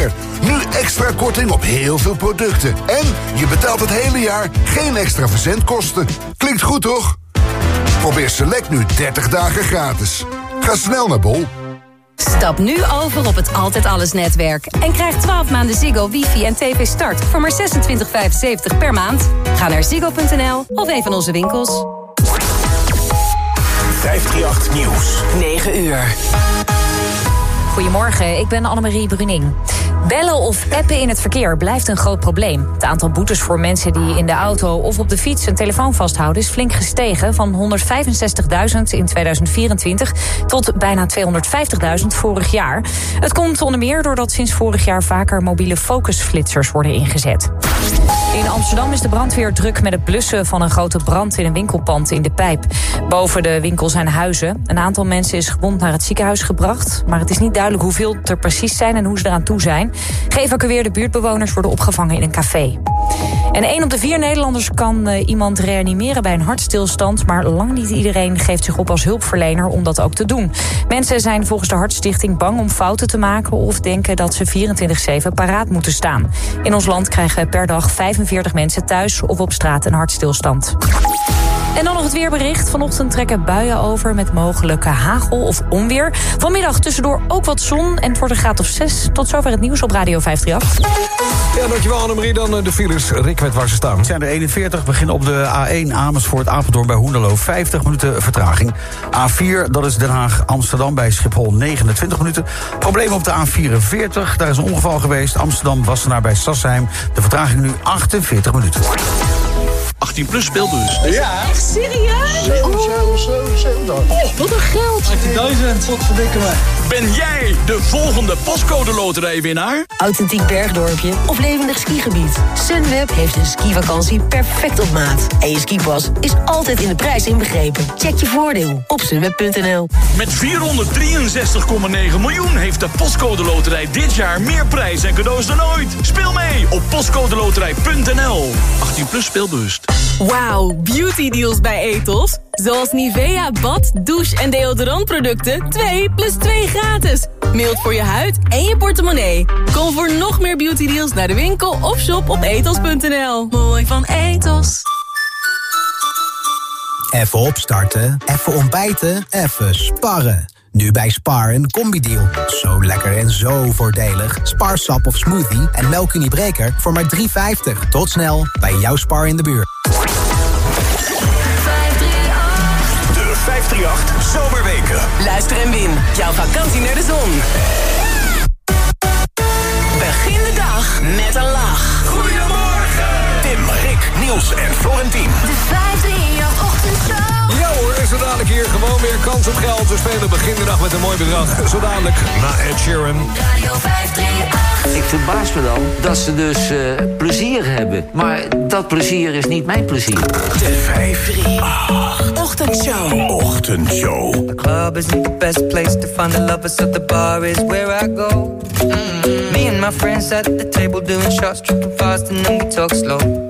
meer. Nu extra korting op heel veel producten. En je betaalt het hele jaar geen extra verzendkosten. Klinkt goed, toch? Probeer Select nu 30 dagen gratis. Ga snel naar Bol. Stap nu over op het Altijd Alles netwerk. En krijg 12 maanden Ziggo, wifi en tv start voor maar 26,75 per maand. Ga naar ziggo.nl of een van onze winkels. 538 Nieuws. 9 uur. Goedemorgen, ik ben Annemarie Bruning. Bellen of appen in het verkeer blijft een groot probleem. Het aantal boetes voor mensen die in de auto of op de fiets een telefoon vasthouden is flink gestegen van 165.000 in 2024 tot bijna 250.000 vorig jaar. Het komt onder meer doordat sinds vorig jaar vaker mobiele focusflitsers worden ingezet. In Amsterdam is de brandweer druk met het blussen van een grote brand in een winkelpand in de Pijp. Boven de winkel zijn huizen. Een aantal mensen is gewond naar het ziekenhuis gebracht, maar het is niet duidelijk hoeveel er precies zijn en hoe ze eraan toe zijn. Geëvacueerde buurtbewoners worden opgevangen in een café. En één op de vier Nederlanders kan uh, iemand reanimeren bij een hartstilstand... maar lang niet iedereen geeft zich op als hulpverlener om dat ook te doen. Mensen zijn volgens de Hartstichting bang om fouten te maken... of denken dat ze 24-7 paraat moeten staan. In ons land krijgen per dag 45 mensen thuis of op straat een hartstilstand. En dan nog het weerbericht. Vanochtend trekken buien over met mogelijke hagel of onweer. Vanmiddag tussendoor ook wat zon en het wordt een graad of 6. Tot zover het nieuws op Radio 538. Ja, dankjewel Annemarie. Dan eh, de files. Rick weet waar ze staan. Het zijn er 41. Beginnen op de A1 Amersfoort Apeldoorn bij Hoenderloo. 50 minuten vertraging. A4, dat is Den Haag Amsterdam bij Schiphol 29 minuten. Probleem op de A44. Daar is een ongeval geweest. Amsterdam Wassenaar bij Sassheim. De vertraging nu 48 minuten. 18 plus speelbus. Ja. Echt serieus? 7, 7, 7, 7. Oh, wat een. 18.000. Wat verdikken me. Ben jij de volgende pascode loterijwinnaar? Authentiek bergdorpje of levendig skigebied. Sunweb heeft een skivakantie perfect op maat. En je skipas is altijd in de prijs inbegrepen. Check je voordeel op sunweb.nl. Met 463,9 miljoen heeft de Postcode Loterij dit jaar meer prijs en cadeaus dan ooit. Speel mee op postcodeloterij.nl. 18 plus speelbewust. Wauw, beauty deals bij Etos. Zoals Nivea bad, douche en deodorantproducten 2 plus 2 gratis. Mild voor je huid en je portemonnee. Kom voor nog meer beauty deals naar de winkel of shop op etos.nl. Mooi van Etos. Even opstarten, even ontbijten, even sparren. Nu bij Spar een combi-deal. Zo lekker en zo voordelig. Spar sap of smoothie en melkuniebreker voor maar 3,50. Tot snel bij jouw Spar in de buurt. 538 Zomerweken. Luister en win. Jouw vakantie naar de zon. Begin de dag met een lach. Goedemorgen. Tim, Rick, Niels en Florentien. De 538 ochtendshow. Ja hoor, zo dadelijk hier gewoon weer kans op geld. We spelen begin de dag met een mooi bedrag. Zo dadelijk na Ed Sheeran. Radio 538. Ik verbaas me dan dat ze dus eh, plezier hebben. Maar dat plezier is niet mijn plezier. De 538 Ochtendshow. Ochtendshow. The club isn't the best place to find the lovers, so the bar is where I go. Mm. Me and my friends at the table doing shots, tripping fast, and then we talk slow.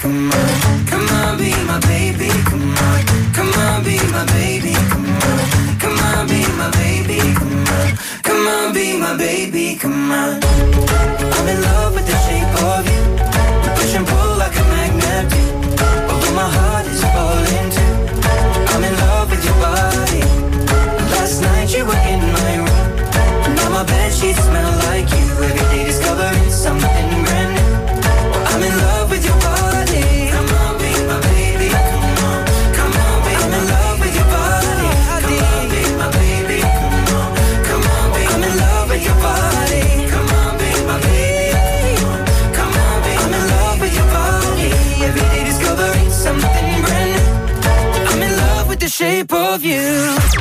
Come on. Come on, be my baby. Come on. Come on, be my baby. Come on. Come on, be my baby. Come on. Come on, be my baby. Come on. I'm in love with the shape of you. We push and pull like a magnet my heart is falling too. I'm in love with your body. Last night you were in my room. Now my sheets smell like you. Of you.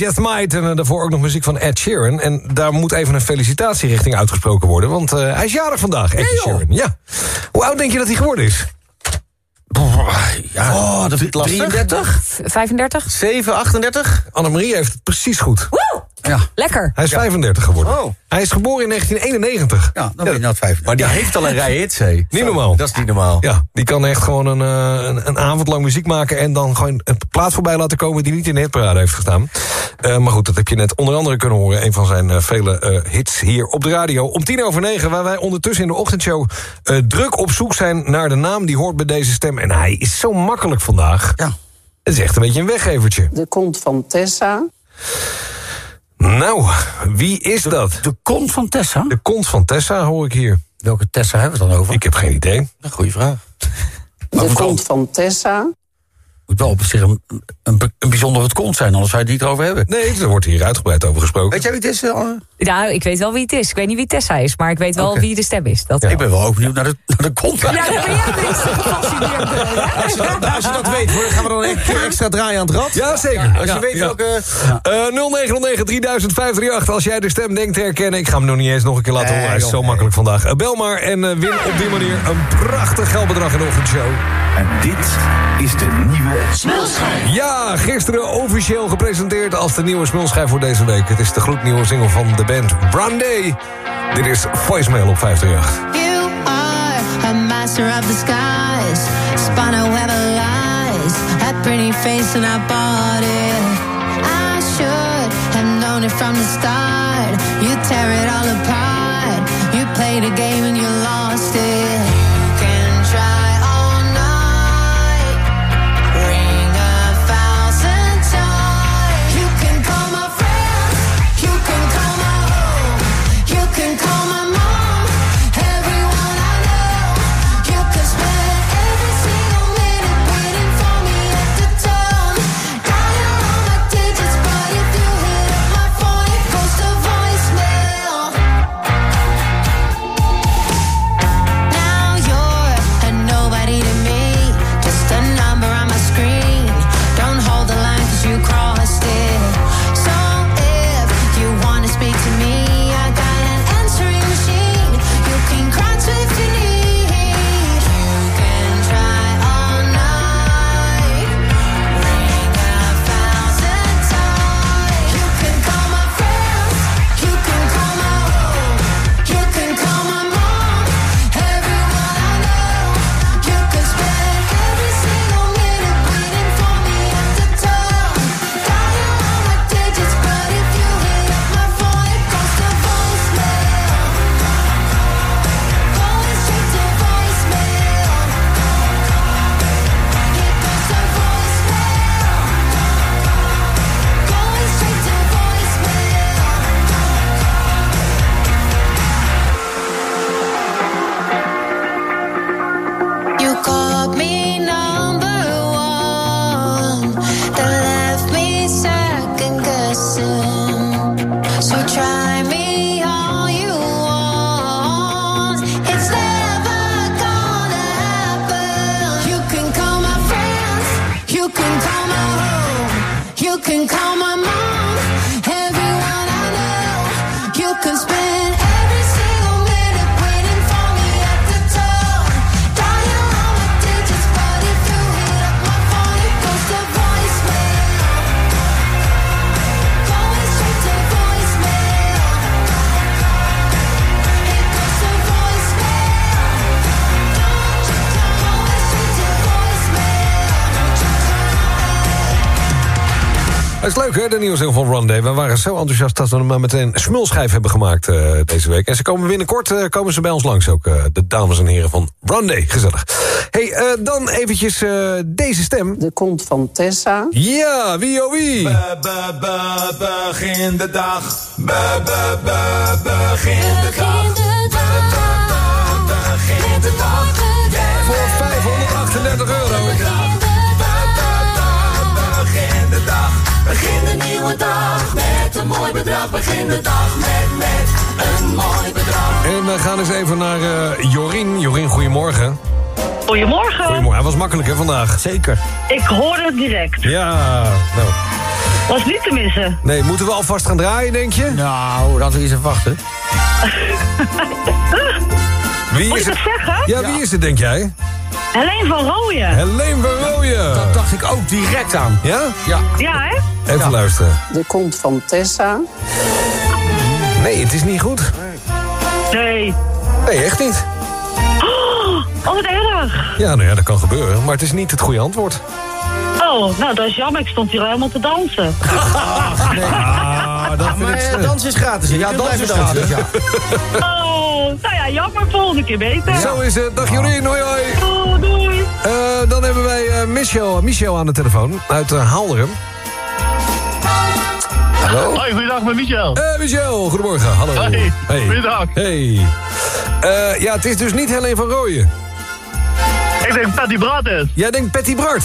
Just Might. En eh, daarvoor ook nog muziek van Ed Sheeran. En daar moet even een felicitatie richting uitgesproken worden. Want eh, hij is jarig vandaag, Ed Sheeran. Ja. Hoe oud denk je dat hij geworden is? Ja, oh, dat vind ik lastig. 33? 35? 7, 38? Annemarie heeft het precies goed. Woe! Ja. Lekker. Hij is 35 geworden. Oh. Hij is geboren in 1991. Ja, dan ben je net 35. Maar die heeft al een rij hits, hé. Niet normaal. Dat is niet normaal. Ja, die kan echt gewoon een, eh, een, een avond lang muziek maken... en dan gewoon een plaat voorbij laten komen die niet in de hitparade heeft gestaan. Eh, maar goed, dat heb je net onder andere kunnen horen. Een van zijn eh, vele eh, hits hier op de radio. Om tien over negen, waar wij ondertussen in de ochtendshow... eh, druk op zoek zijn naar de naam die hoort bij deze stem. En hij is zo makkelijk vandaag. Ja. Het is echt een beetje een weggevertje. De kont van Tessa. Nou, wie is dat? De kont van Tessa? De kont van Tessa hoor ik hier. Welke Tessa hebben we het dan over? Ik heb geen idee. Goeie vraag. De kont van Tessa. Moet wel op zich een, een, een bijzonder het kont zijn, anders zou je het niet erover hebben. Nee, er wordt hier uitgebreid over gesproken. Weet jij wie het is? uh, Nou, ik weet wel wie het is. Ik weet niet wie Tessa is, maar ik weet wel wie de stem is. Dat Ik ben wel ook benieuwd naar de, naar de kont. Ja, ben jij? Als je, dat, als je dat weet, hoor, gaan we dan een keer extra draaien aan het rad? Ja, zeker. Als je Ja, weet ja. welke... Eh 0909 3000 538. Als jij de stem denkt te herkennen. Ik ga hem nog niet eens nog een keer laten Nee, horen. Hij is zo nee. makkelijk vandaag. Eh, bel maar en eh, win op die manier een prachtig geldbedrag in de ochtendshow. En dit is de nieuwe Smulschijf. Ja, gisteren officieel gepresenteerd als de nieuwe smulschijf voor deze week. Het is de gloednieuwe single van de band Brandy. Dit is Voicemail op 538. You are a master of the skies, spun a web of lies, a pretty face and I bought it. I should have known it from the start. You tear it all apart. You played a game nieuwe single van Rondé. We waren zo enthousiast dat we hem maar meteen smulschijf hebben gemaakt eh, deze week. En ze komen binnenkort eh, komen ze bij ons langs ook, eh, de dames en heren van Rondé. Gezellig. hey, eh, dan eventjes eh, deze stem. De kont van Tessa. Ja, wie oh wie? Begin de dag. Be, be, be, begin de dag. Begin de dag. Voor 538 euro. De nieuwe dag. Met een mooi bedrag. Begin de dag met, met een mooi bedrag. En we gaan eens even naar eh, Jorien. Jorien, goedemorgen. Goedemorgen. Goedemorgen. Hij was makkelijk hè vandaag. Zeker. Ik hoor het direct. Ja, nou. Was niet te missen. Nee, moeten we alvast gaan draaien, denk je? Nou, laten we eens even wachten. Wie Moet is ik het? dat zeggen? Ja, wie is het, denk jij? Helene van Rooyen. Helene van Rooyen. Dat dacht ik ook direct aan. Ja? Ja. Ja, hè? Even luisteren. De kont van Tessa. Nee, het is niet goed. Nee. Nee, echt niet. Oh, wat erg. Ja, nou ja, dat kan gebeuren. Maar het is niet het goede antwoord. Oh, nou, dat is jammer. Ik stond hier helemaal te dansen. Ah, dat vind Maar ik eh, dans is gratis. Ja, dans is gratis, ja. Oh, nou ja, jammer. Volgende keer beter. Zo is het. Dag Jorien, hoi hoi. Oh, doei. Eh, dan hebben wij eh, Michel, Michel aan de telefoon uit uh, Haalderen. Hallo? Hoi, goeiedag met Michel. Eh, Michel, goedemorgen. Hallo. Hoi, Hey. goeiedag. Hey. Eh, ja, het is dus niet Helene van Rooyen. Ik denk Patty Braat is. Jij denkt Patty Bart.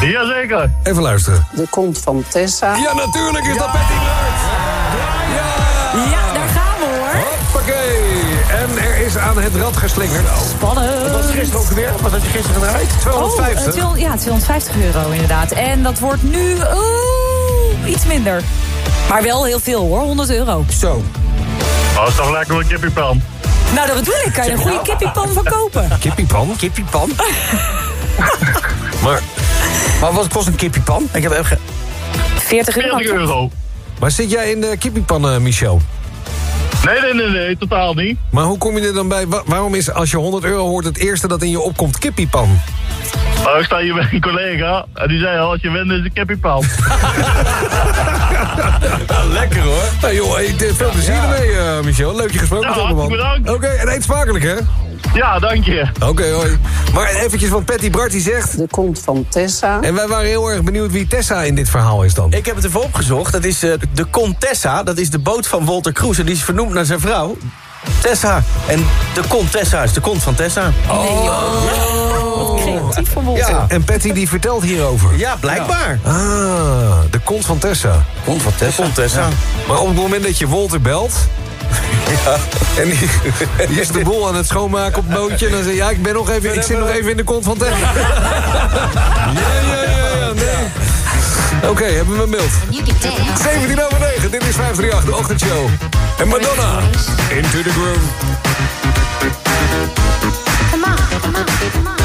Jazeker. Even luisteren. De kont van Tessa. Ja, natuurlijk is dat Patty Bart. Ja, daar gaan we hoor. Hoppakee. En er is aan het rad geslingerd. Spannend. Wat was gisteren ook weer? Wat had je gisteren gedraaid? Oh, 250. eh, 200 ja, 250 euro inderdaad. En dat wordt nu oeh, iets minder. Maar wel heel veel hoor, 100 euro. Zo. Oh, dat is toch lekker een kippiepan. Nou, dat bedoel ik. Kan je een goede kippiepan van kopen. Kippiepan? Kippiepan? Maar, Maar wat kost een kippiepan? Ik heb even... ge- 40 euro. 40 euro. maar zit jij in de kippiepan, eh, Michel? Nee, nee, nee, nee, totaal niet. Maar hoe kom je er dan bij? Wa- waarom is als je 100 euro hoort het eerste dat in je opkomt kippiepan? Oh, ik sta hier bij een collega en die zei al, als je wint is het een kippiepan. lekker hoor. Nou joh, hey, veel plezier ermee, eh, Michel. Leuk je gesproken Ja, te hebben, man. bedankt. Oké, en eet smakelijk, hè? Ja, dank je. Oké, hoi. Maar eventjes wat Patty Bart die zegt... De kont van Tessa. En wij waren heel erg benieuwd wie Tessa in dit verhaal is dan. Ik heb het even opgezocht. Dat is eh, de Contessa. Dat is de boot van Walter Kroes. En die is vernoemd naar zijn vrouw. Tessa. En de Contessa is de kont van Tessa. Wat creatief Ja. En Patty die vertelt hierover. Ja, blijkbaar. Ah, de kont van Tessa. Kont van Tessa. Contessa. Maar op het moment dat je Walter belt... En die, die is de boel aan het schoonmaken op het bootje. En dan zeg je, ja, ik, ben nog even, ik zit nog even in de kont van Tessa. Ja, ja, ja, ja, nee. Oké, hebben we een beeld. 17 over 9, dit is 538, de ochtendshow. En Madonna, Into the Groove. Come on, come on, come on.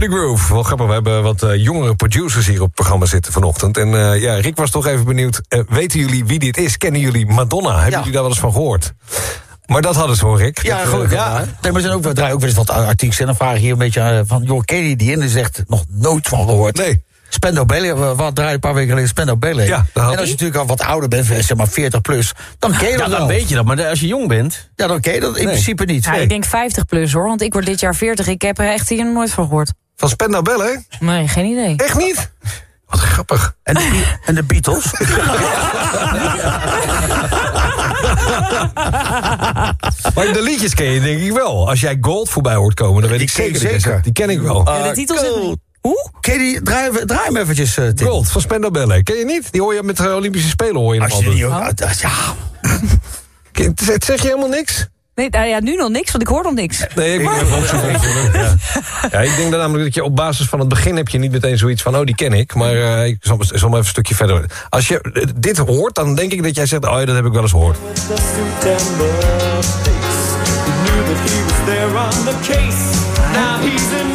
Into the Groove. Wel grappig, we hebben wat eh, jongere producers hier op het programma zitten vanochtend. En eh, ja, Rick was toch even benieuwd. eh, weten jullie wie dit is? Kennen jullie Madonna? Hebben jullie daar wel eens van gehoord? Maar dat hadden ze hoor, Rick. Ja, Dat, gelukkig. Ja. Nee, maar zijn ook, we draaien ook wel eens wat artikelen. En dan vraag je hier een beetje van... joh, ken je die in? En zegt nog nooit van gehoord. Nee. Spendo Ballet, we wat draaien een paar weken geleden Spendo Ballet. Ja, en als je natuurlijk al wat ouder bent, zeg maar 40 plus, dan ken je dat Ja, dan wel. weet je dat. Maar als je jong bent... Ja, dan ken je dat in Nee. principe niet. Ja, ik denk 50 plus hoor, want ik word dit jaar 40. Ik heb er echt hier nog nooit van gehoord. Van Spendau Bellen? Nee, geen idee. Echt niet? Wat grappig. En de, en de Beatles? Maar de liedjes ken je denk ik wel. Als jij Gold voorbij hoort komen, dan weet ik zeker. zeker. Die ken ik wel. Ah, de titel zegt niet. Hoe? Ken die? Draai, hem eventjes, eh, Tim. Gold van Spendau Ballet. Ken je niet? Die hoor je met de Olympische Spelen hoor je hem Als je die ook... ah, Ja, Ken- Het zeg je helemaal niks? Nee, nou ja, nu nog niks, want ik hoor nog niks. Nee, ik ben ook beetje. Ja. ja, ik denk dan namelijk dat je op basis van het begin heb je niet meteen zoiets van, oh, die ken ik. Maar eh, ik zal, zal maar even een stukje verder. Als je dit hoort, dan denk ik dat jij zegt, oh ja, dat heb ik wel eens gehoord.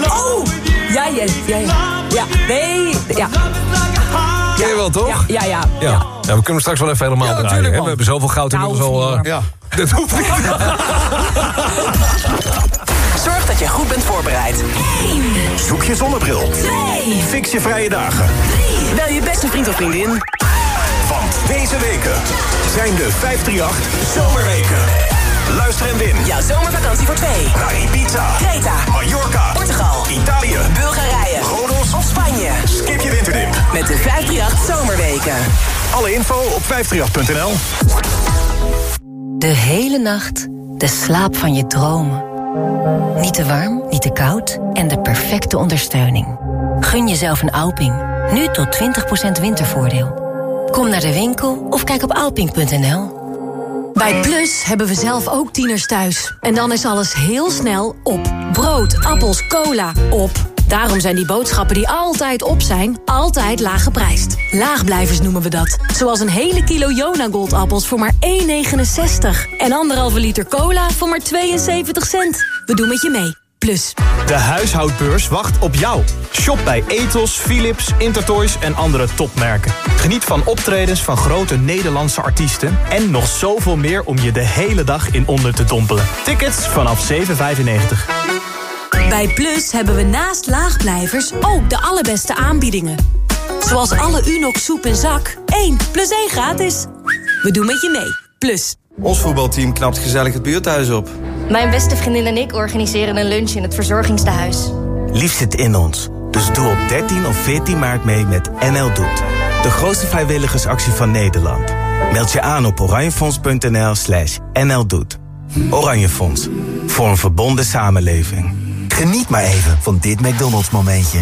Oh! Ja, ja, ja, ja. Ja, nee, ja. Ken je wel, toch? Ja, ja, ja. Ja. ja, we kunnen hem straks wel even helemaal Ja, draaien. hè. We hebben zoveel goud inmiddels al... ja. dat hoeft niet. Zorg dat je goed bent voorbereid. Zoek je zonnebril. Fix je vrije dagen. Bel je beste vriend of vriendin. Want deze weken zijn de 538 Zomerweken. Luister en win Jouw zomervakantie voor twee. naar Ibiza, Creta, Mallorca, Portugal, Italië, Bulgarije, Spanje. Skip je winterdip. Met de 538 Zomerweken. Alle info op 538.nl. De hele nacht de slaap van je dromen. Niet te warm, niet te koud en de perfecte ondersteuning. Gun jezelf een Alping. Nu tot 20% wintervoordeel. Kom naar de winkel of kijk op alping.nl. Bij Plus hebben we zelf ook tieners thuis. En dan is alles heel snel op. Brood, appels, cola, op. Daarom zijn die boodschappen die altijd op zijn, altijd laag geprijsd. Laagblijvers noemen we dat. Zoals een hele kilo Jona Goldappels voor maar 1,69. En anderhalve liter cola voor maar 72 cent. We doen met je mee. Plus. De huishoudbeurs wacht op jou. Shop bij Ethos, Philips, Intertoys en andere topmerken. Geniet van optredens van grote Nederlandse artiesten... en nog zoveel meer om je de hele dag in onder te dompelen. Tickets vanaf 7,95. Bij Plus hebben we naast laagblijvers ook de allerbeste aanbiedingen. Zoals alle Unox soep en zak. 1 plus 1 gratis. We doen met je mee. Plus. Ons voetbalteam knapt gezellig het buurthuis op. Mijn beste vriendin en ik organiseren een lunch in het verzorgingstehuis. Lief zit in ons. Dus doe op 13 of 14 maart mee met NL Doet. De grootste vrijwilligersactie van Nederland. Meld je aan op oranjefonds.nl slash NL Doet. Oranje Fonds. Voor een verbonden samenleving. Geniet maar even van dit McDonald's momentje.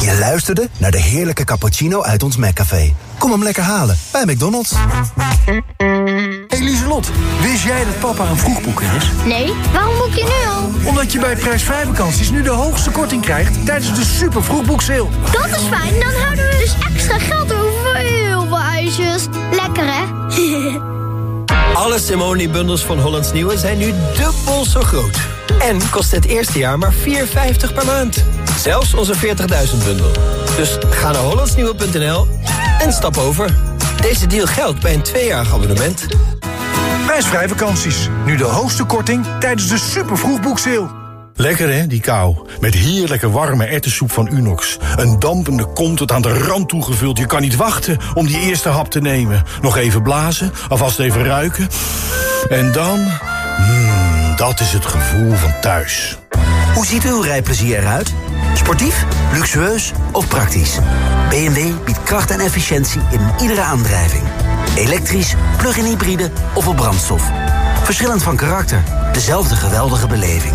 Je luisterde naar de heerlijke cappuccino uit ons McCafé. Kom hem lekker halen bij McDonald's. Hey Lieselot, wist jij dat papa een vroegboeker is? Nee, waarom boek je nu al? Omdat je bij prijsvrij vakanties nu de hoogste korting krijgt tijdens de super vroegboekseil. Dat is fijn, dan houden we dus extra geld over voor heel veel ijsjes. Lekker hè? Alle Simone-bundels van Hollands Nieuwe zijn nu dubbel zo groot. En kost het eerste jaar maar 4,50 per maand. Zelfs onze 40.000 bundel. Dus ga naar hollandsnieuwe.nl en stap over. Deze deal geldt bij een tweejarig abonnement. Prijsvrij vakanties. Nu de hoogste korting tijdens de super vroegboekseil. Lekker hè, die kou. Met heerlijke warme erwtensoep van Unox. Een dampende kom tot aan de rand toegevuld. Je kan niet wachten om die eerste hap te nemen. Nog even blazen, alvast even ruiken. En dan... Mmm, dat is het gevoel van thuis. Hoe ziet uw rijplezier eruit? Sportief, luxueus of praktisch? BMW biedt kracht en efficiëntie in iedere aandrijving. Elektrisch, plug-in hybride of op brandstof. Verschillend van karakter, dezelfde geweldige beleving.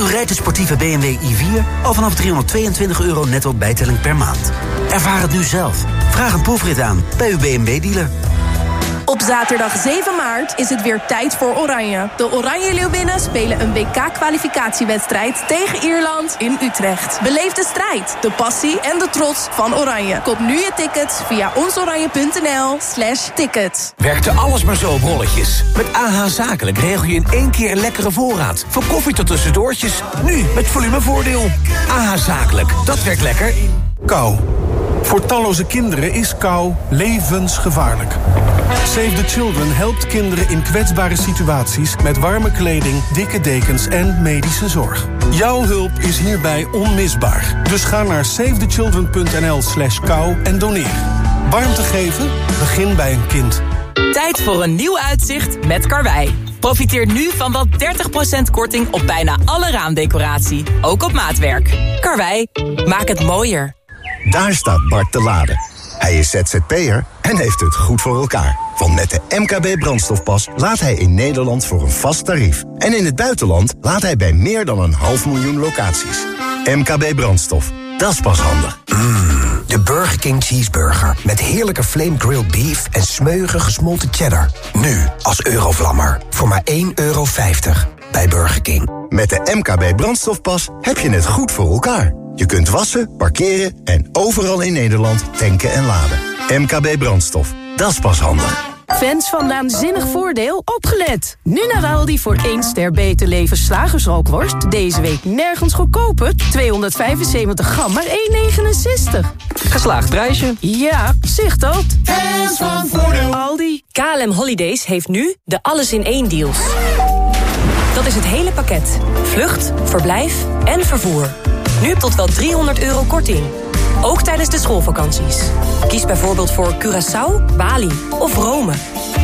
U rijdt de sportieve BMW i4 al vanaf 322 euro netto bijtelling per maand. Ervaar het nu zelf. Vraag een proefrit aan bij uw BMW-dealer. Op zaterdag 7 maart is het weer tijd voor Oranje. De Oranje Leeuwinnen spelen een WK-kwalificatiewedstrijd tegen Ierland in Utrecht. Beleef de strijd, de passie en de trots van Oranje. Koop nu je tickets via onsoranje.nl slash tickets. Werkte alles maar zo op rolletjes. Met AH Zakelijk regel je in één keer een lekkere voorraad. Van koffie tot tussendoortjes. Nu met volumevoordeel. AH Zakelijk, dat werkt lekker. Kou. Voor talloze kinderen is kou levensgevaarlijk. Save the Children helpt kinderen in kwetsbare situaties... met warme kleding, dikke dekens en medische zorg. Jouw hulp is hierbij onmisbaar. Dus ga naar savethechildren.nl slash kou en doneer. Warmte geven? Begin bij een kind. Tijd voor een nieuw uitzicht met Karwei. Profiteer nu van wel 30% korting op bijna alle raamdecoratie. Ook op maatwerk. Karwei, maak het mooier. Daar staat Bart te laden. Hij is ZZP'er en heeft het goed voor elkaar. Want met de MKB brandstofpas laat hij in Nederland voor een vast tarief. En in het buitenland laat hij bij meer dan een half miljoen locaties. MKB brandstof, dat is pas handig. Mmm, de Burger King Cheeseburger. Met heerlijke flame grilled beef en smeuige gesmolten cheddar. Nu als Eurovlammer. Voor maar 1,50 euro bij Burger King. Met de MKB brandstofpas heb je het goed voor elkaar. Je kunt wassen, parkeren en overal in Nederland tanken en laden. MKB brandstof, dat is pas handig. Fans van Naanzinnig Voordeel, opgelet! Nu naar Aldi voor 1 ster beter leven slagersrookworst. Deze week nergens goedkoper. 275 gram, maar 1,69. Geslaagd prijsje. Ja, zicht dat. Fans van Voordeel. Aldi. KLM Holidays heeft nu de alles in één deals. Dat is het hele pakket. Vlucht, verblijf en vervoer. Nu tot wel 300 euro korting. Ook tijdens de schoolvakanties. Kies bijvoorbeeld voor Curaçao, Bali of Rome.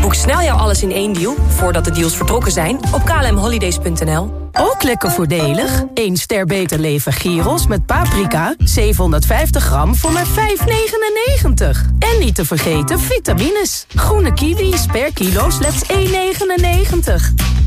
Boek snel jouw alles in één deal, voordat de deals vertrokken zijn, op klmholidays.nl. Ook lekker voordelig. 1 ster beter leven gyros met paprika. 750 gram voor maar 5,99. En niet te vergeten vitamines. Groene kiwis per kilo slechts 1,99.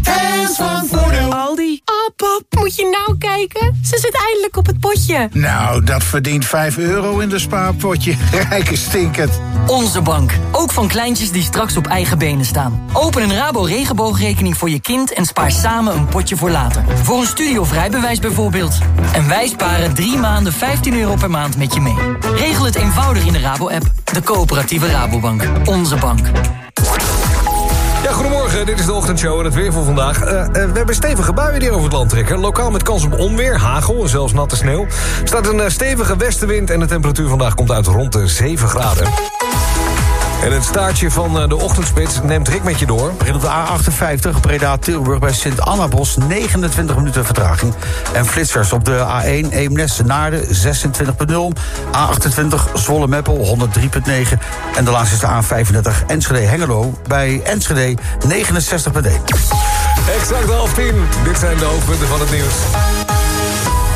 Fans van Voordeel. Aldi. Oh pap, moet je nou kijken? Ze zit eindelijk op het potje. Nou, dat verdient 5 euro in de spaarpotje. Rijke stinkend. Onze bank. Ook van kleintjes die straks op eigen benen staan. Open een Rabo regenboogrekening voor je kind en spaar samen een potje voor later. Voor een studie of rijbewijs bijvoorbeeld. En wij sparen drie maanden 15 euro per maand met je mee. Regel het eenvoudig in de Rabo-app. De coöperatieve Rabobank. Onze bank. Ja, goedemorgen. Dit is de ochtendshow en het weer voor vandaag. Eh, eh, we hebben stevige buien die over het land trekken. Lokaal met kans op onweer, hagel en zelfs natte sneeuw. Er staat een eh, stevige westenwind en de temperatuur vandaag komt uit rond de 7 graden. En het staartje van de ochtendspits neemt Rick met je door. Begin op de A58, Breda-Tilburg bij Sint-Annabos, 29 minuten vertraging. En flitsers op de A1, Eemnes-Naarden, 26.0. A28, Zwolle-Meppel, 103.9. En de laatste is de A35, Enschede-Hengelo bij Enschede, 69.1. Exact half tien. Dit zijn de hoofdpunten van het nieuws.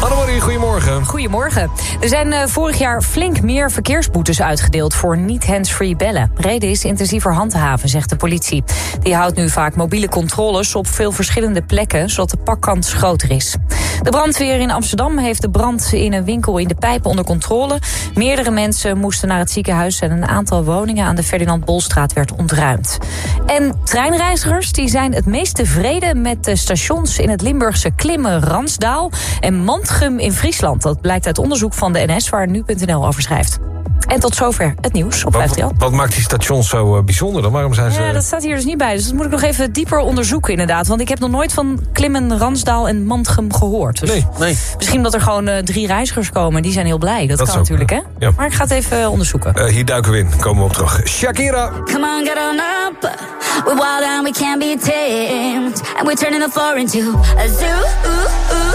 Annemarie, goedemorgen. Goedemorgen. Er zijn uh, vorig jaar flink meer verkeersboetes uitgedeeld voor niet hands-free bellen. Reden is intensiever handhaven, zegt de politie. Die houdt nu vaak mobiele controles op veel verschillende plekken, zodat de pakkans groter is. De brandweer in Amsterdam heeft de brand in een winkel in de pijpen onder controle. Meerdere mensen moesten naar het ziekenhuis en een aantal woningen aan de Ferdinand Bolstraat werd ontruimd. En treinreizigers die zijn het meest tevreden met de stations in het Limburgse Klimmen, Ransdaal en Mand in Friesland. Dat blijkt uit onderzoek van de NS waar nu.nl over schrijft. En tot zover het nieuws op 538. Wat, wat maakt die stations zo uh, bijzonder dan? Waarom zijn ze... Ja, dat staat hier dus niet bij. Dus dat moet ik nog even dieper onderzoeken inderdaad. Want ik heb nog nooit van Klimmen, Ransdaal en Mantgem gehoord. Dus nee, nee. Misschien dat er gewoon uh, drie reizigers komen. Die zijn heel blij. Dat, dat kan natuurlijk, hè? Ja. Maar ik ga het even onderzoeken. Uh, hier duiken we in. Komen we op terug. Shakira. Come on, get on up. We're wild and we can't be tamed. And we're turning the floor into a zoo. Ooh, ooh.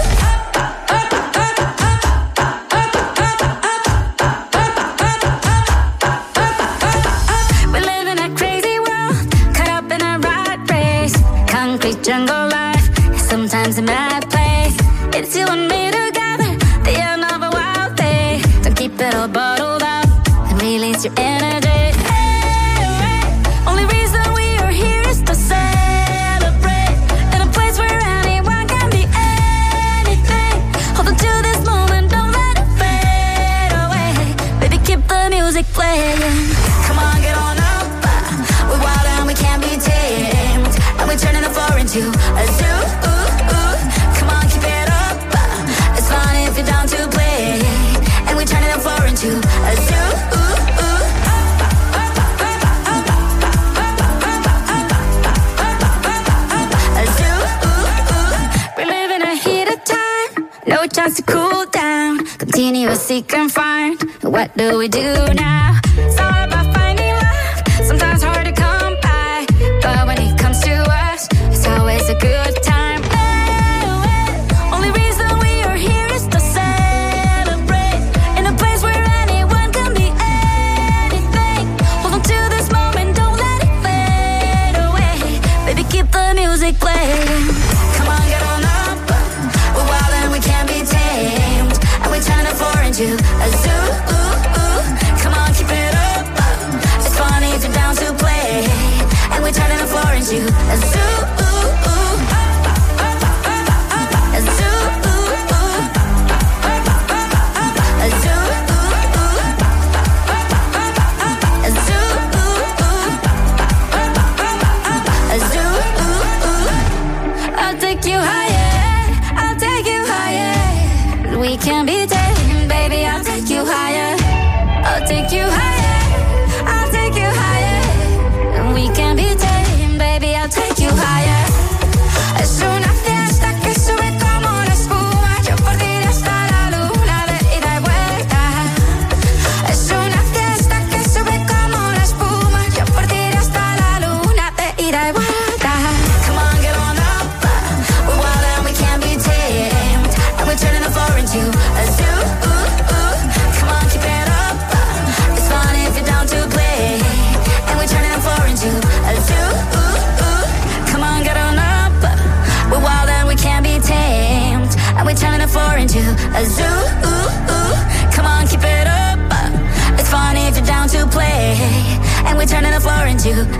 jungle we can find. What do we do now?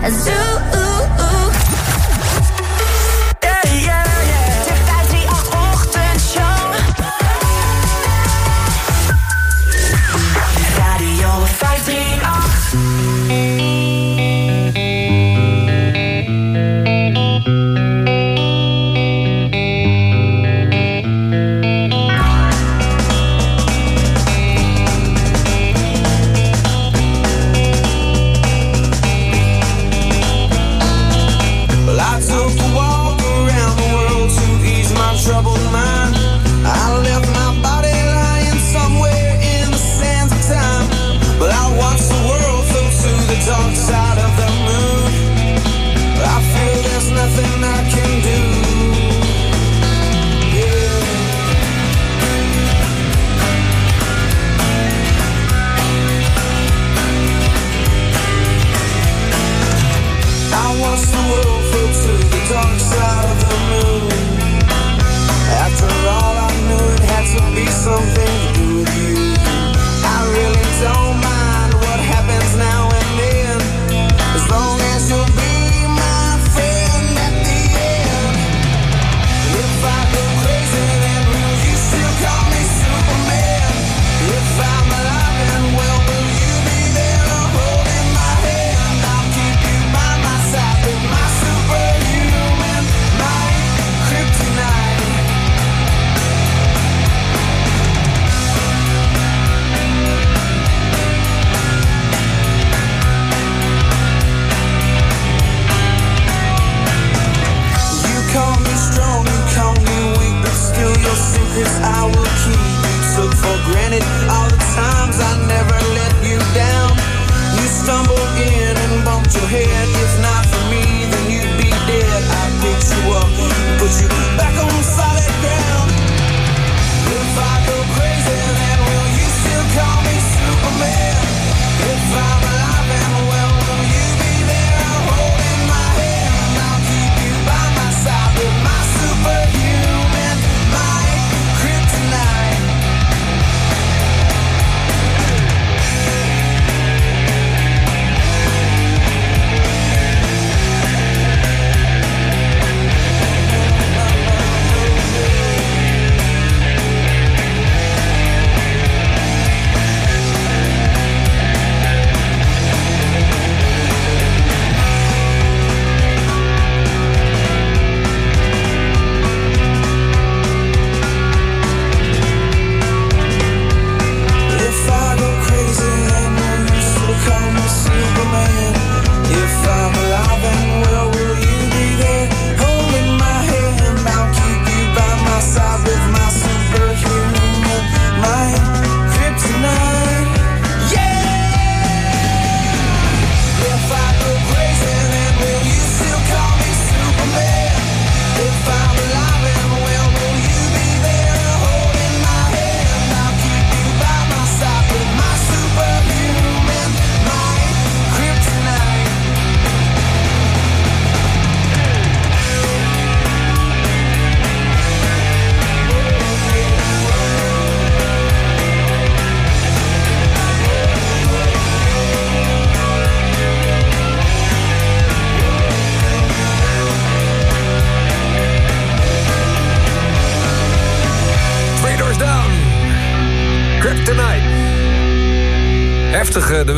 as you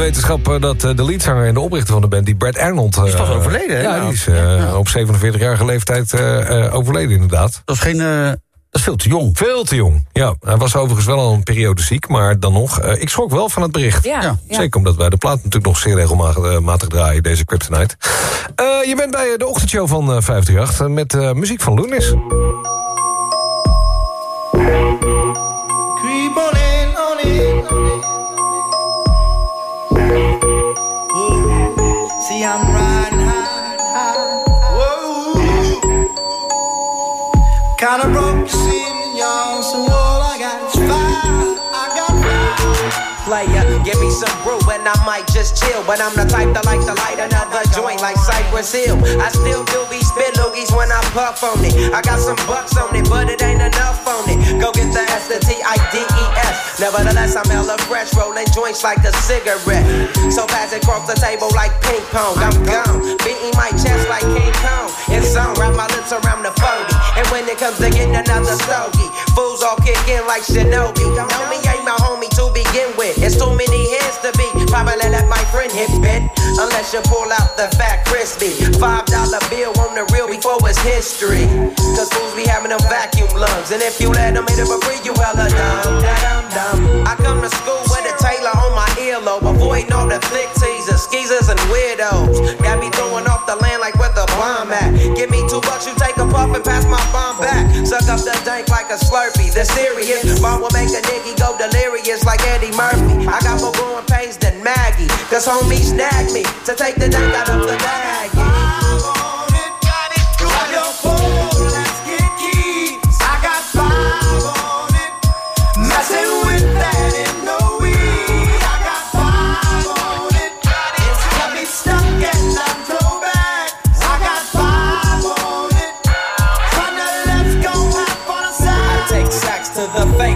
wetenschap eh, dat eh, de leadzanger en de oprichter van de band... die Brad Arnold... eh, is pas overleden, hè? Ja, Ja. die is eh, op 47-jarige leeftijd eh, eh, overleden inderdaad. Dat is geen... eh, dat is veel te jong. Veel te jong, ja. Hij was overigens wel al een periode ziek, maar dan nog... eh, ik schrok wel van het bericht. Ja, ja. Zeker omdat wij de plaat natuurlijk nog zeer regelmatig eh, matig draaien, deze Kryptonite. Eh, je bent bij de ochtendshow van eh 538 eh, met eh, muziek van Lunis. I'm riding high, high. Whoa. Kinda broke, you see y'all. So all I got is player. Give me some brew and I might just chill. But I'm the type that like to light another joint like Cypress Hill. I still do be spit loogies when I puff on it. I got some bucks on it, but it ain't enough on it. Go get the S, the T, I, D, E, S. Nevertheless, I'm hella fresh, rolling joints like a cigarette. So pass it across the table like ping pong. I'm gone, beating my chest like King Kong. And some wrap my lips around the 40. And when it comes to getting another stogie, fools all kick in like Shinobi. Know me ain't my homie begin with. It's too many heads to be. Probably let my friend hit bit. Unless you pull out the fat crispy. Five dollar bill on the real before it's history. Cause fools be having them vacuum lungs. And if you let them hit it for free, you hella dumb. I come to school with a tailor on my earlobe. Avoiding all the flick teasers, skeezers, and weirdos. Got me throwing off the land like where the bomb at. Give me two bucks, you take a puff and pass my bomb back. Suck up the dank like a slurpee. The serious bomb will make a nigga go delirious like Eddie Murphy. I got more growing pains than Maggie. Cause homie snagged me to take the dank out of the bag.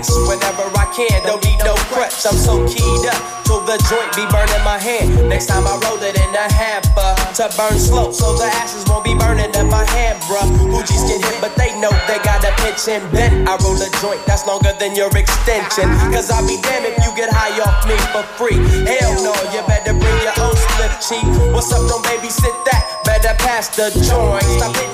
The whenever I can. Don't need no crutch, I'm so keyed up. Till the joint be burning my hand. Next time I roll it in a hamper to burn slow, so the ashes won't be burning in my hand, bruh. Hoogies get hit, but they know they got a pitch and bent. I roll a joint that's longer than your extension. Cause I'll be damned if you get high off me for free. Hell no, you better bring your own slip cheap. What's up, don't babysit that? Better pass the joint. Stop hitting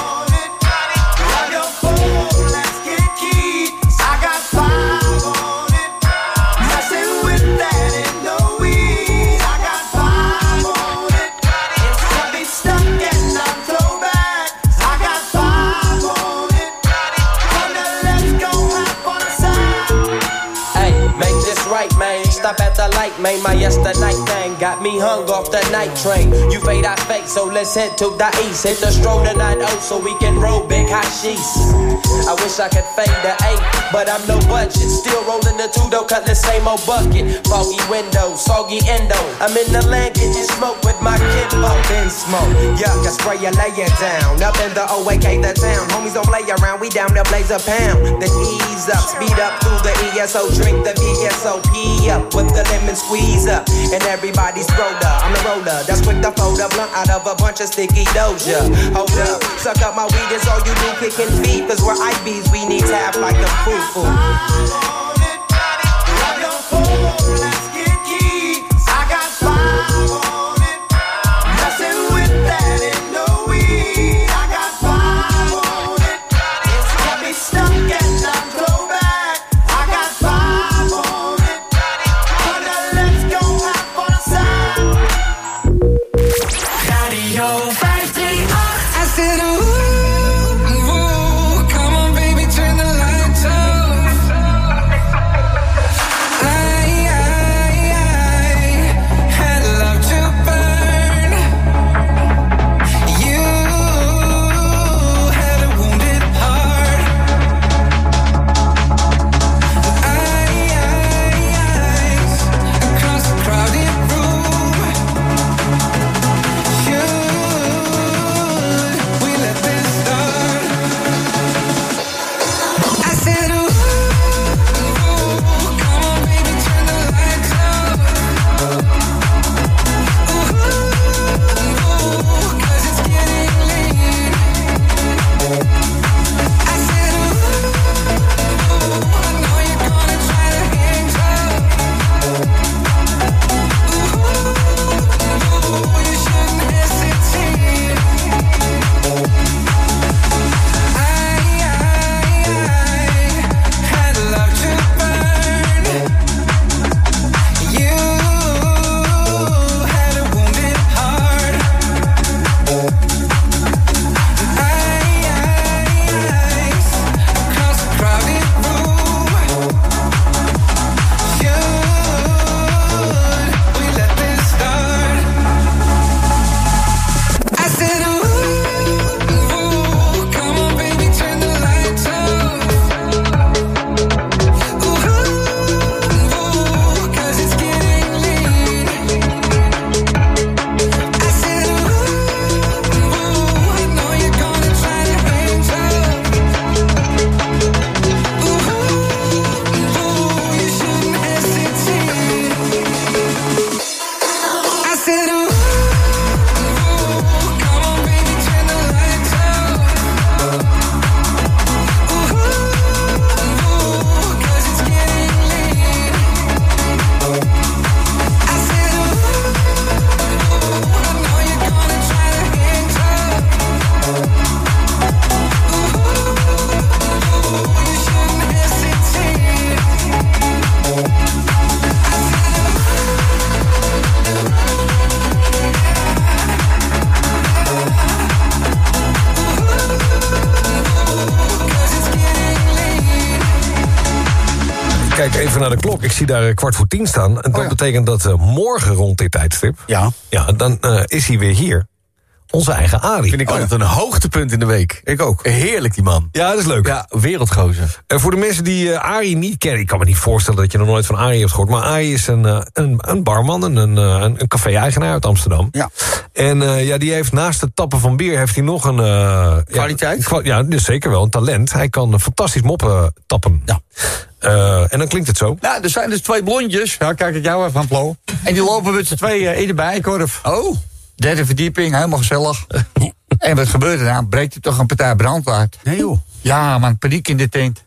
Man. My yesterday thing got me hung off the night train. You fade, I fake, so let's head to the east. Hit the stroll tonight, oh, so we can roll big hot sheets. I wish I could fade the eight, but I'm no budget. Still rolling the two, though, cut the same old bucket. Foggy windows, soggy endo. I'm in the land getting smoke with my kinfolk. Been smoke, yuck, I spray you, lay it down. Up in the OAK, the town. Homies don't play around, we down to blaze a pound. Then ease up, speed up through the ESO, drink the VSOP up with the lemon squeeze up. And everybody's roller, I'm the roller. That's to fold a blunt out of a bunch of sticky doja. Hold up, suck up my weed, is all you do, kicking feet. Cause we're IBs, we need tap like a foo-foo. Grab daar eh, kwart voor tien staan. En dat betekent dat eh, morgen rond dit tijdstip... Ja. Ja, dan eh, is hij weer hier. Onze eigen Arie. Vind ik altijd een hoogtepunt in de week. Ik ook. Heerlijk, die man. Ja, dat is leuk. Ja, wereldgozer. En voor de mensen die eh, Arie niet kennen... ik kan me niet voorstellen dat je nog nooit van Arie hebt gehoord... maar Arie is een, eh, een, een barman, en een, eh, een, een café-eigenaar uit Amsterdam. Ja. En eh, ja, die heeft naast het tappen van bier... heeft hij nog een... eh, Kwaliteit? Ja, ja, dus zeker wel, een talent. Hij kan eh, fantastisch moppen tappen. Ja. Eh, en dan klinkt het zo. Nou, er zijn dus twee blondjes. Ja, kijk het jou even aan, Flo. En die lopen met z'n tweeën in de bijenkorf. Oh. Derde verdieping, helemaal gezellig. en wat gebeurt er dan? Breekt er toch een partij brand uit? Nee joh. Ja, man, paniek in de tent.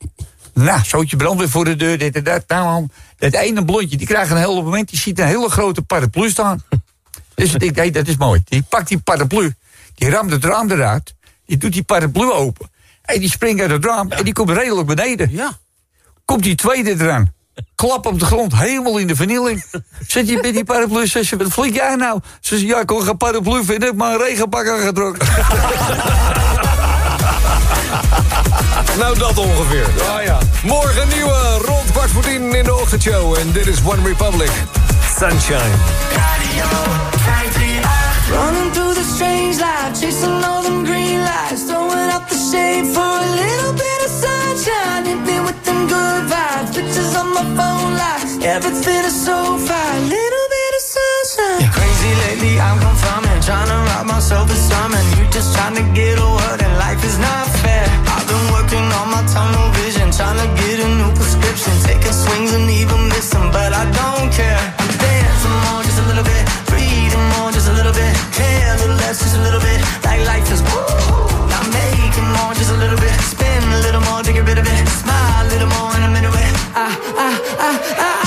Nou, zootje brand weer voor de deur, dit en dat. Nou, man, dat ene blondje, die krijgt een heel moment... die ziet een hele grote paraplu staan. dus ik dat is mooi. Die pakt die paraplu, die ramt het raam eruit... die doet die paraplu open... en die springt uit het raam en die komt redelijk beneden. Ja. Komt die tweede eraan. Klap op de grond, helemaal in de vernieling. Zet je bij die paraplu, zegt ze, wat flik jij nou? Ze zegt, ja, ik kon geen paraplu vinden, ik maar een regenpak aangetrokken. Nou, dat ongeveer. Ja, ja. Morgen nieuwe rond kwart voor tien in de ochtendshow. En dit is One Republic. Sunshine. Running through the strange life, chasing all them green lights, throwing up the shade for a little bit of sunshine. Hit me with them good vibes, pictures on my phone lights, everything is so fine. Little bit of sunshine. Yeah. Crazy lately, I'm confirming, trying to rob myself of something. You just trying to get a word, and life is not fair. I've been working on my tunnel vision, trying to get a new prescription, taking swings and even missing, but I don't care. I'm dancing more, just a little bit, breathing more, just a little bit, care a little less, just a little bit, I, I, I,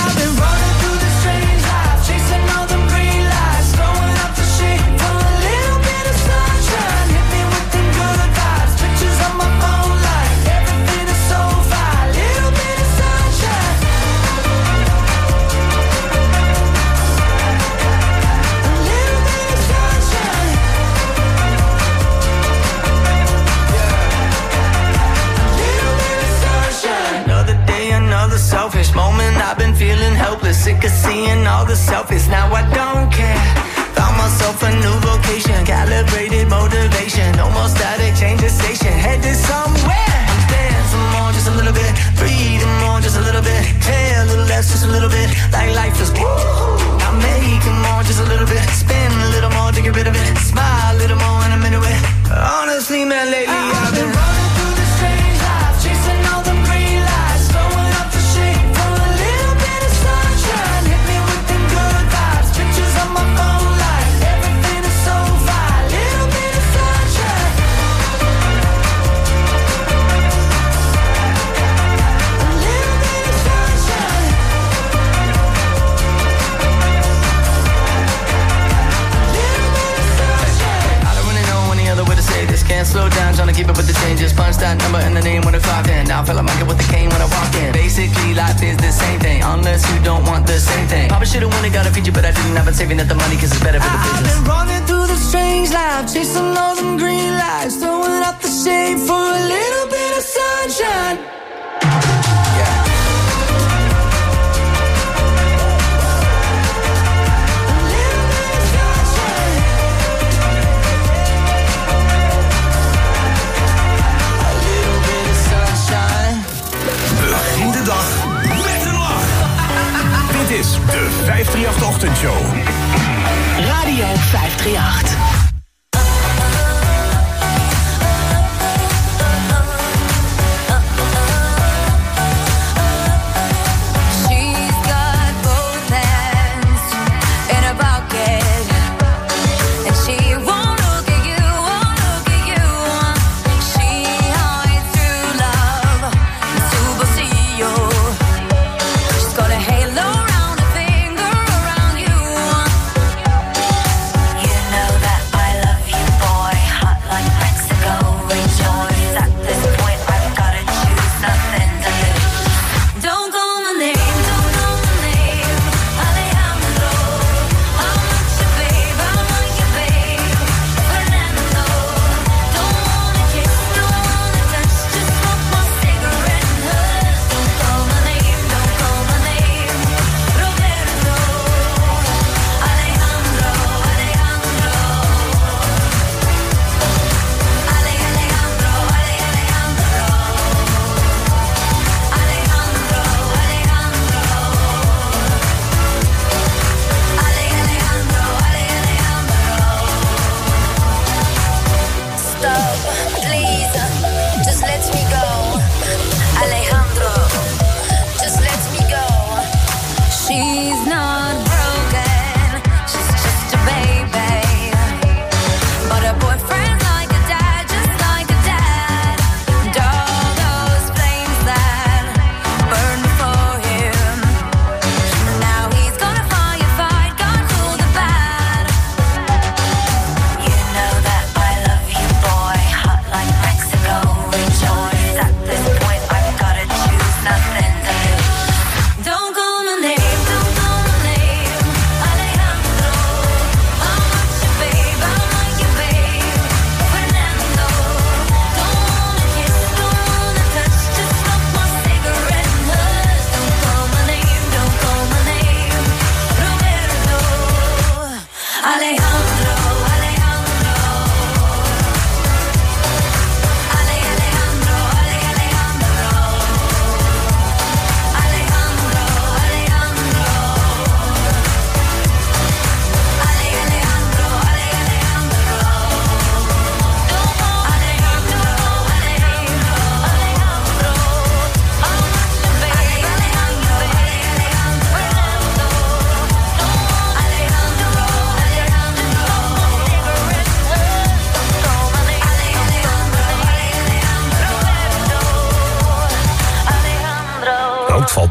moment. I've been feeling helpless, sick of seeing all the selfies. Now I don't care. Found myself a new vocation, calibrated motivation. No more static, change the station, headed somewhere. I'm dancing more, just a little bit. Breathing more, just a little bit. Care a little less, just a little bit. Like life is woo. I'm making more, just a little bit. Spin a little more to get rid of it. Smile a little more in a minute. Honestly, man, lately I've been running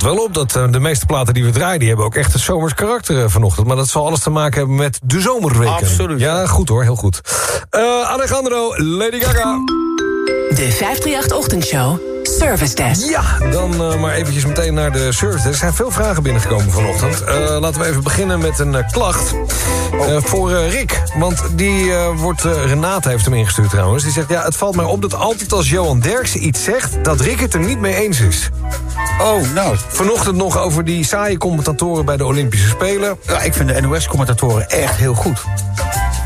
wel op dat eh, de meeste platen die we draaien... die hebben ook echt een zomers karakter eh, vanochtend. Maar dat zal alles te maken hebben met de zomerweken. Absoluut. Ja, goed hoor, heel goed. Eh, Alejandro, Lady Gaga. De 538-ochtendshow. Service Desk. Ja, dan eh, maar eventjes meteen naar de service. desk. Er zijn veel vragen binnengekomen vanochtend. Eh, laten we even beginnen met een eh, klacht eh, voor Rick. Want die eh, wordt... eh, Renate heeft hem ingestuurd trouwens. Die zegt, ja, het valt mij op dat altijd als Johan Derksen iets zegt... dat Rick het er niet mee eens is. Oh, nou. Vanochtend nog over die saaie commentatoren bij de Olympische Spelen. Ja, ik vind de NOS-commentatoren echt heel goed.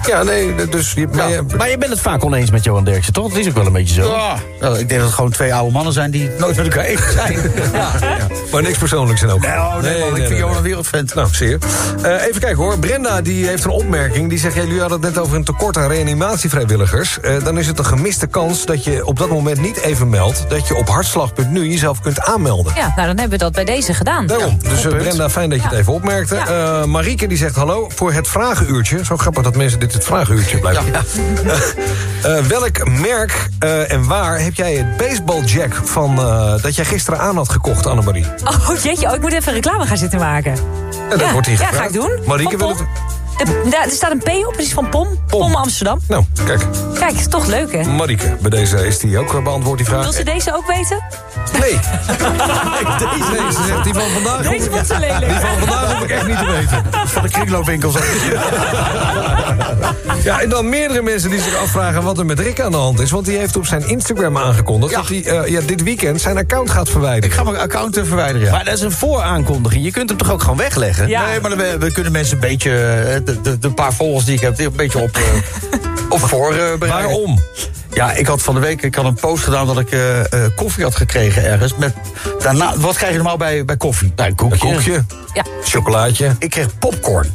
Ja, nee, dus... Je, maar je- Maar je bent het vaak oneens met Johan Derksen, toch? Dat is ook wel een beetje zo. Ja, nou, ik denk dat het gewoon twee oude mannen zijn die nooit met elkaar eens zijn. ja. Maar niks persoonlijks zijn ook. Nee, oh, nee, man, ik vind Johan een wereldvent. Nou, zeer. Eh, even kijken hoor. Brenda die heeft een opmerking. Die zegt, jullie hadden het net over een tekort aan reanimatievrijwilligers. Eh, dan is het een gemiste kans dat je op dat moment niet even meldt... dat je op hartslag.nu jezelf kunt aanmelden. Ja, nou dan hebben we dat bij deze gedaan. Daarom. Dus eh, Brenda, fijn dat je het even opmerkte. Eh Marieke die zegt hallo voor het vragenuurtje. Zo grappig dat mensen dit het vragenuurtje blijven. Eh, eh, welk merk eh, en waar heb jij het baseballjack van eh, dat jij gisteren aan had gekocht, Annemarie? Oh jeetje, oh, ik moet even reclame gaan zitten maken. Ja, dat wordt hier ja, gevraagd. ga ik doen. Marieke wil het... De- daar- er staat een P op, het is van Pom. Pom, Amsterdam. Nou, kijk. Kijk, is toch leuk hè? Marieke, bij deze is die ook eh, beantwoord die vraag. Wil ze deze ook weten? Nee. nee, ze zegt die van vandaag... Deze ik- vond ze lelijk. Die van vandaag hoef ik echt niet te weten. Van de kringloopwinkels. Ja, en dan meerdere mensen die zich afvragen wat er met Rick aan de hand is. Want die heeft op zijn Instagram aangekondigd... dat hij eh, ja, dit weekend zijn account gaat verwijderen. Ik ga mijn account eh, verwijderen, ja. Maar dat is een vooraankondiging. Je kunt hem toch ook gewoon wegleggen? Nee, maar we, we kunnen mensen een beetje... De, de, de paar volgers die ik heb, die een beetje op, eh, op voor eh. Waarom? Ja, ik had van de week ik had een post gedaan dat ik eh, eh, koffie had gekregen ergens. Met, daarna, wat krijg je normaal bij, bij koffie? Nou, een koekje. Een koekje, Ja. chocolaatje. Ik kreeg popcorn.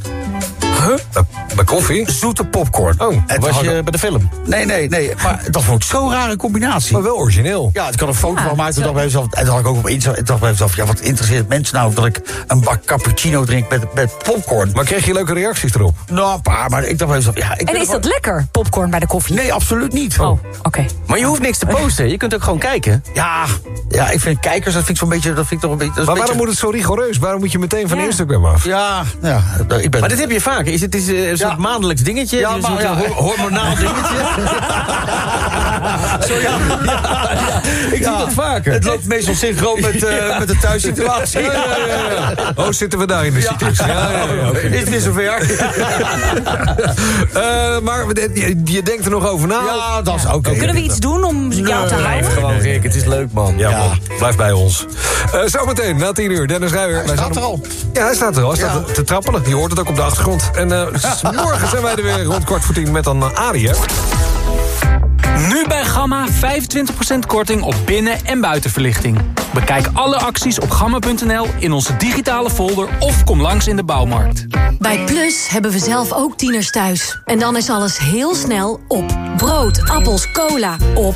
Bij, bij koffie? Zoete popcorn. Oh, En Was je bij de film? Nee, nee, nee. Maar dat vond ik zo'n rare combinatie. maar wel origineel. Ja, ik had een foto Ja, van maken. zo. Toen dacht bij mezelf, en dan had ik ook op Insta. Ik dacht bij mezelf, ja, wat interesseert mensen nou dat ik een bak cappuccino drink met, met popcorn? Maar kreeg je leuke reacties erop? Nou, een paar, maar ik dacht bij mezelf, ja. Ik En is dat lekker, popcorn bij de koffie? Nee, absoluut niet. Oh, oké. Maar je hoeft niks te posten. Je kunt ook gewoon kijken. Ja, ja, ik vind kijkers, dat vind ik zo'n beetje, dat vind ik toch een beetje. Maar waarom moet het zo rigoureus? Waarom moet je meteen van Ja. Instagram af? Ja, ja, ik ben. Maar dit heb je vaker. Is het is, eh, een soort Ja. maandelijks dingetje? Ja, Een maar ja, hormonaal dingetje. Zo ja. Ik zie dat vaker. Het loopt meestal synchroon met, eh, met de thuissituatie. Ja, ja, ja, ja. Oh, zitten we daar in de cyclus? Ja, ja, ja, oké. Is het weer zover? Eh, maar je, je denkt er nog over na? Ja, dat is oké. Kunnen we iets doen om jou te Blijf houden? gewoon, Rick. Het is leuk, man. Ja, man. Blijf bij ons. Eh, zometeen, na tien uur, Dennis Ruijer. Hij staat er al. Ja, hij staat er al. Hij staat te trappelen. Je hoort het ook op de achtergrond. En eh, s- morgen zijn wij er weer rond kwart voor tien met dan uh, Arie, hè? Nu bij Gamma 25% korting op binnen- en buitenverlichting. Bekijk alle acties op gamma.nl in onze digitale folder of kom langs in de bouwmarkt. Bij Plus hebben we zelf ook tieners thuis. En dan is alles heel snel op. Brood, appels, cola, op.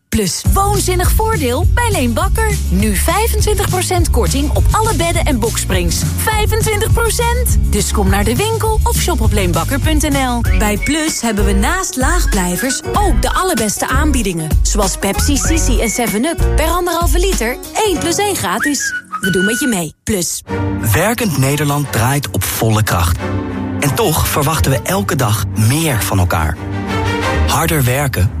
Plus woonzinnig voordeel bij Leen Bakker. Nu 25% korting op alle bedden en boksprings. 25%! Dus kom naar de winkel of shop op leenbakker.nl. Bij Plus hebben we naast laagblijvers ook de allerbeste aanbiedingen. Zoals Pepsi, Sisi en 7-Up. Per anderhalve liter 1 plus 1 gratis. We doen met je mee. Plus. Werkend Nederland draait op volle kracht. En toch verwachten we elke dag meer van elkaar. Harder werken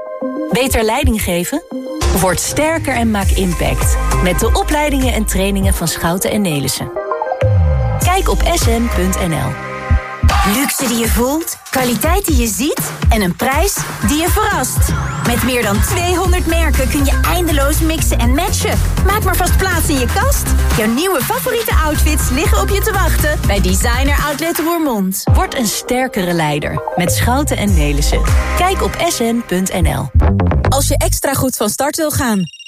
Beter leiding geven? Word sterker en maak impact. Met de opleidingen en trainingen van Schouten en Nelissen. Kijk op sn.nl. Luxe die je voelt, kwaliteit die je ziet en een prijs die je verrast. Met meer dan 200 merken kun je eindeloos mixen en matchen. Maak maar vast plaats in je kast. Jouw nieuwe favoriete outfits liggen op je te wachten bij Designer Outlet Roermond. Word een sterkere leider met Schouten en Nelissen. Kijk op sn.nl. Als je extra goed van start wil gaan,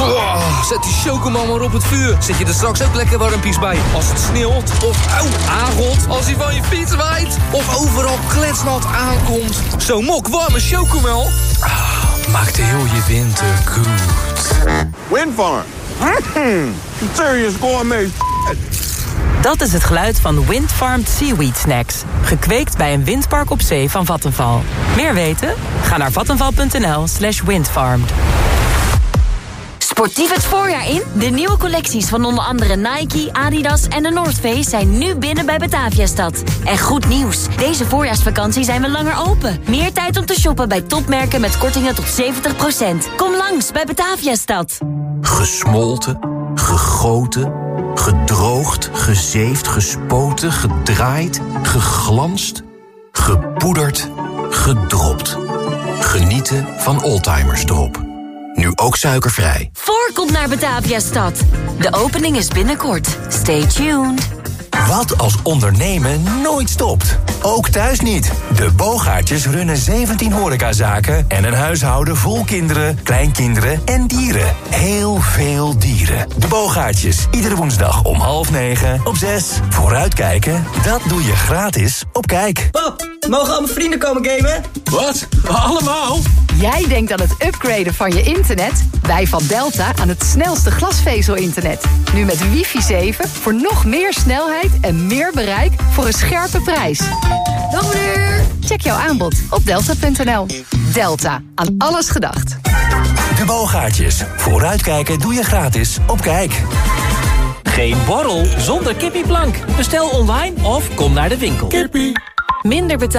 Oh, zet die chocomel maar op het vuur. Zet je er straks ook lekker warmpies bij. Als het sneeuwt of aangot. Als hij van je fiets waait. Of overal kletsnat aankomt. Zo'n mok warme chocomel. Ah, maakt heel je winter goed. Windfarm. Mm, serious gourmet Dat is het geluid van Windfarmed Seaweed Snacks. Gekweekt bij een windpark op zee van Vattenval. Meer weten? Ga naar vattenval.nl slash windfarmed. Sportief het voorjaar in? De nieuwe collecties van onder andere Nike, Adidas en de North Face zijn nu binnen bij Bataviastad. En goed nieuws, deze voorjaarsvakantie zijn we langer open. Meer tijd om te shoppen bij topmerken met kortingen tot 70%. Kom langs bij Bataviastad. Gesmolten, gegoten, gedroogd, gezeefd, gespoten, gedraaid, geglanst, gepoederd, gedropt. Genieten van Oldtimers Drop. Nu ook suikervrij. Voorkomt naar Bataviastad. De opening is binnenkort. Stay tuned. Wat als ondernemen nooit stopt? Ook thuis niet. De Boogaartjes runnen 17 horecazaken en een huishouden vol kinderen, kleinkinderen en dieren. Heel veel dieren. De Boogaartjes, iedere woensdag om half negen op zes. Vooruitkijken, dat doe je gratis op Kijk. Pap, mogen al mijn vrienden komen gamen? Wat? Allemaal? Jij denkt aan het upgraden van je internet? Wij van Delta aan het snelste glasvezel-internet. Nu met wifi 7 voor nog meer snelheid en meer bereik voor een scherpe prijs. Dag meneer! Check jouw aanbod op delta.nl. Delta, aan alles gedacht. De Boogaartjes. Vooruitkijken doe je gratis op Kijk. Geen borrel zonder kippieplank. Bestel online of kom naar de winkel. Kippie. Minder betalen